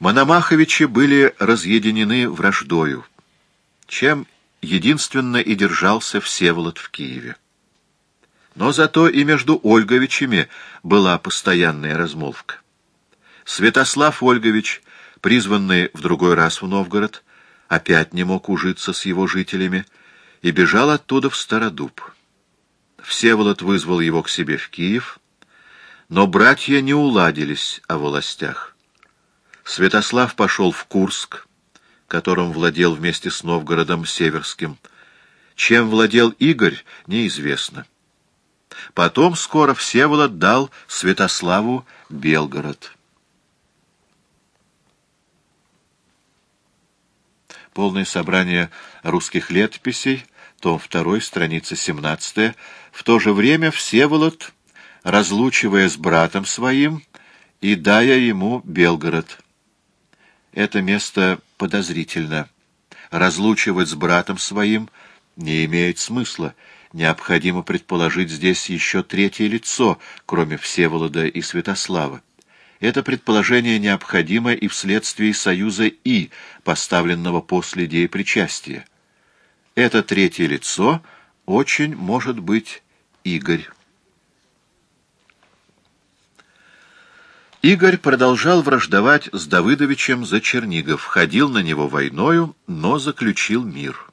Мономаховичи были разъединены враждою, чем единственно и держался Всеволод в Киеве. Но зато и между Ольговичами была постоянная размолвка. Святослав Ольгович, призванный в другой раз в Новгород, опять не мог ужиться с его жителями и бежал оттуда в Стародуб. Всеволод вызвал его к себе в Киев, но братья не уладились о властях. Святослав пошел в Курск, которым владел вместе с Новгородом Северским. Чем владел Игорь, неизвестно. Потом скоро Всеволод дал Святославу Белгород. Полное собрание русских летописей, том 2, страница 17. В то же время Всеволод, разлучивая с братом своим и дая ему Белгород. Это место подозрительно. Разлучивать с братом своим не имеет смысла. Необходимо предположить здесь еще третье лицо, кроме Всеволода и Святослава. Это предположение необходимо и вследствие союза «и», поставленного после деепричастия. Это третье лицо очень может быть Игорь. Игорь продолжал враждовать с Давыдовичем за Чернигов, ходил на него войною, но заключил мир.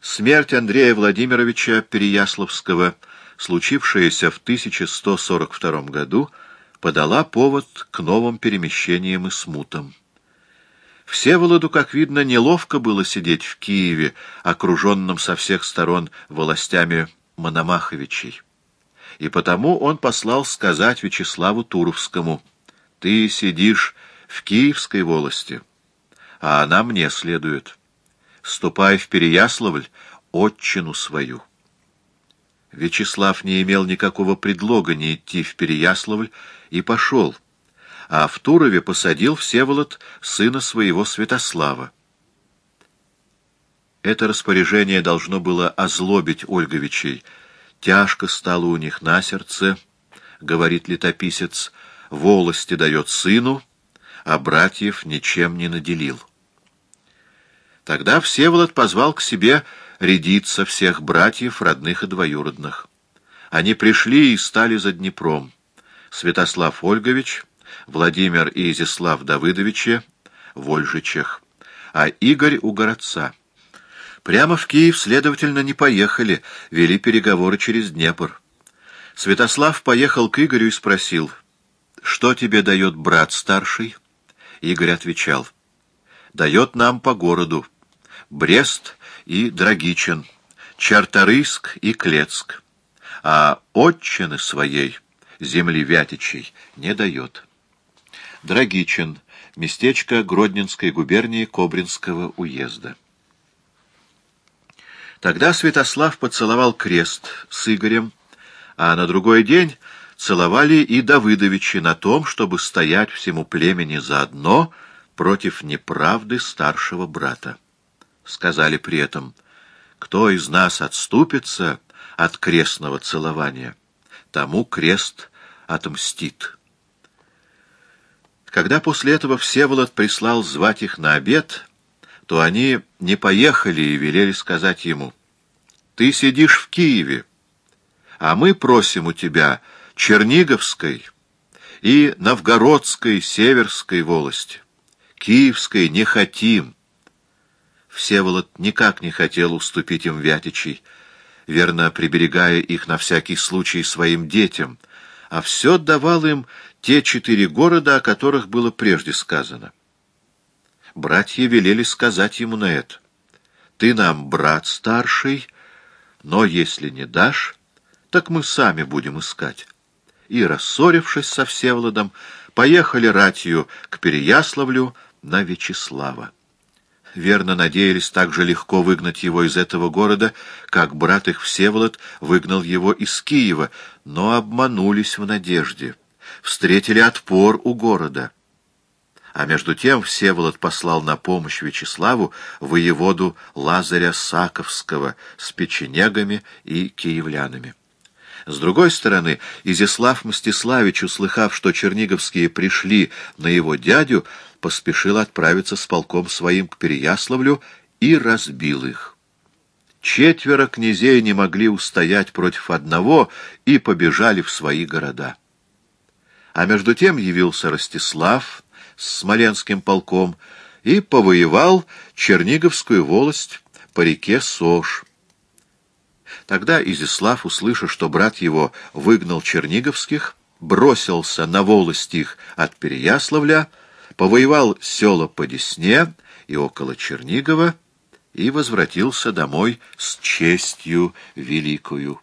Смерть Андрея Владимировича Переяславского, случившаяся в 1142 году, подала повод к новым перемещениям и смутам. Всеволоду, как видно, неловко было сидеть в Киеве, окруженном со всех сторон властями Мономаховичей и потому он послал сказать Вячеславу Туровскому, «Ты сидишь в Киевской волости, а она мне следует. Ступай в Переяславль, отчину свою». Вячеслав не имел никакого предлога не идти в Переяславль и пошел, а в Турове посадил Всеволод сына своего Святослава. Это распоряжение должно было озлобить Ольговичей, Тяжко стало у них на сердце, говорит летописец, волости дает сыну, а братьев ничем не наделил. Тогда Всеволод позвал к себе рядиться всех братьев, родных и двоюродных. Они пришли и стали за Днепром. Святослав Ольгович, Владимир и Изяслав Давыдовичи в Ольжичах, а Игорь у городца. Прямо в Киев, следовательно, не поехали, вели переговоры через Днепр. Святослав поехал к Игорю и спросил, «Что тебе дает брат старший?» Игорь отвечал, «Дает нам по городу Брест и Драгичин, Чарторийск и Клецк, а отчины своей, земли Вятичей, не дает». Драгичин, местечко Гродненской губернии Кобринского уезда. Тогда Святослав поцеловал крест с Игорем, а на другой день целовали и Давыдовичи на том, чтобы стоять всему племени заодно против неправды старшего брата. Сказали при этом, кто из нас отступится от крестного целования, тому крест отмстит. Когда после этого Всеволод прислал звать их на обед, то они не поехали и велели сказать ему, «Ты сидишь в Киеве, а мы просим у тебя Черниговской и Новгородской, Северской волости. Киевской не хотим». Всеволод никак не хотел уступить им Вятичей, верно приберегая их на всякий случай своим детям, а все давал им те четыре города, о которых было прежде сказано братья велели сказать ему на это. «Ты нам брат старший, но если не дашь, так мы сами будем искать». И, рассорившись со Всеволодом, поехали ратью к Переяславлю на Вячеслава. Верно надеялись так же легко выгнать его из этого города, как брат их Всеволод выгнал его из Киева, но обманулись в надежде. Встретили отпор у города — а между тем Всеволод послал на помощь Вячеславу воеводу Лазаря Саковского с печенегами и киевлянами. С другой стороны, Изяслав Мстиславич, услыхав, что черниговские пришли на его дядю, поспешил отправиться с полком своим к Переяславлю и разбил их. Четверо князей не могли устоять против одного и побежали в свои города. А между тем явился Ростислав с Смоленским полком и повоевал Черниговскую волость по реке Сош. Тогда Изяслав, услыша, что брат его выгнал черниговских, бросился на волость их от Переяславля, повоевал села по Десне и около Чернигова и возвратился домой с честью великою.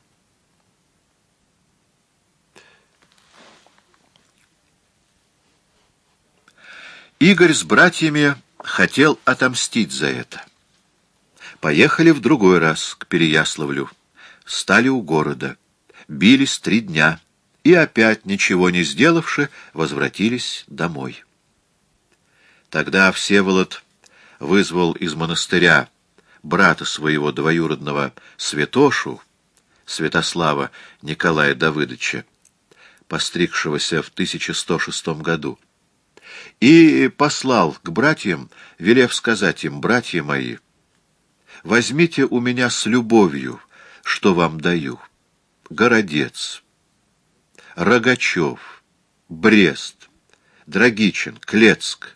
Игорь с братьями хотел отомстить за это. Поехали в другой раз к Переяславлю. Стали у города. Бились три дня. И опять, ничего не сделавши, возвратились домой. Тогда Всеволод вызвал из монастыря брата своего двоюродного Святошу, Святослава Николая Давыдовича, постригшегося в 1106 году, и послал к братьям, велев сказать им, «Братья мои, возьмите у меня с любовью, что вам даю, Городец, Рогачев, Брест, Драгичин, Клецк.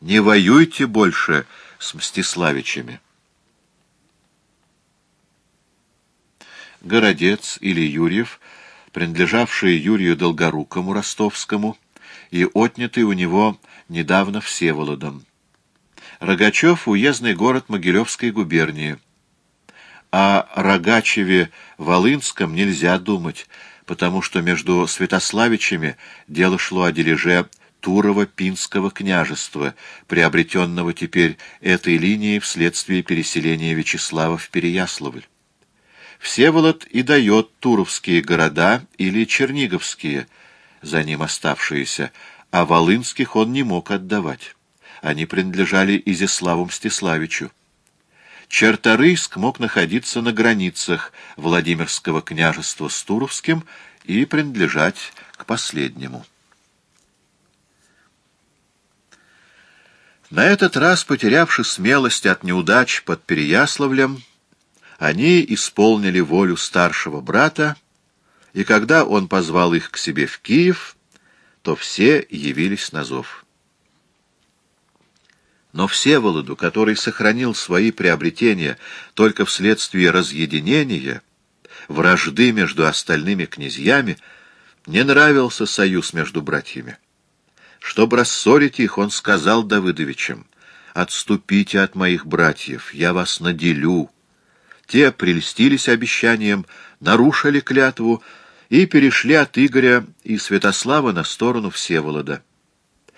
Не воюйте больше с Мстиславичами». Городец или Юрьев, принадлежавший Юрию Долгорукому Ростовскому и отнятый у него недавно Всеволодом. Рогачев — уездный город Могилевской губернии. О Рогачеве-Волынском нельзя думать, потому что между Святославичами дело шло о дележе Турова-Пинского княжества, приобретенного теперь этой линией вследствие переселения Вячеслава в Переяславль. Всеволод и дает туровские города или черниговские, за ним оставшиеся, а волынских он не мог отдавать. Они принадлежали Изяславу Мстиславичу. Черторийск мог находиться на границах Владимирского княжества с Туровским и принадлежать к последнему. На этот раз, потерявши смелость от неудач под Переяславлем, они исполнили волю старшего брата, и когда он позвал их к себе в Киев, то все явились на зов. Но Всеволоду, который сохранил свои приобретения только вследствие разъединения, вражды между остальными князьями, не нравился союз между братьями. Чтобы рассорить их, он сказал Давыдовичам, «Отступите от моих братьев, я вас наделю». Те прельстились обещанием, нарушили клятву и перешли от Игоря и Святослава на сторону Всеволода.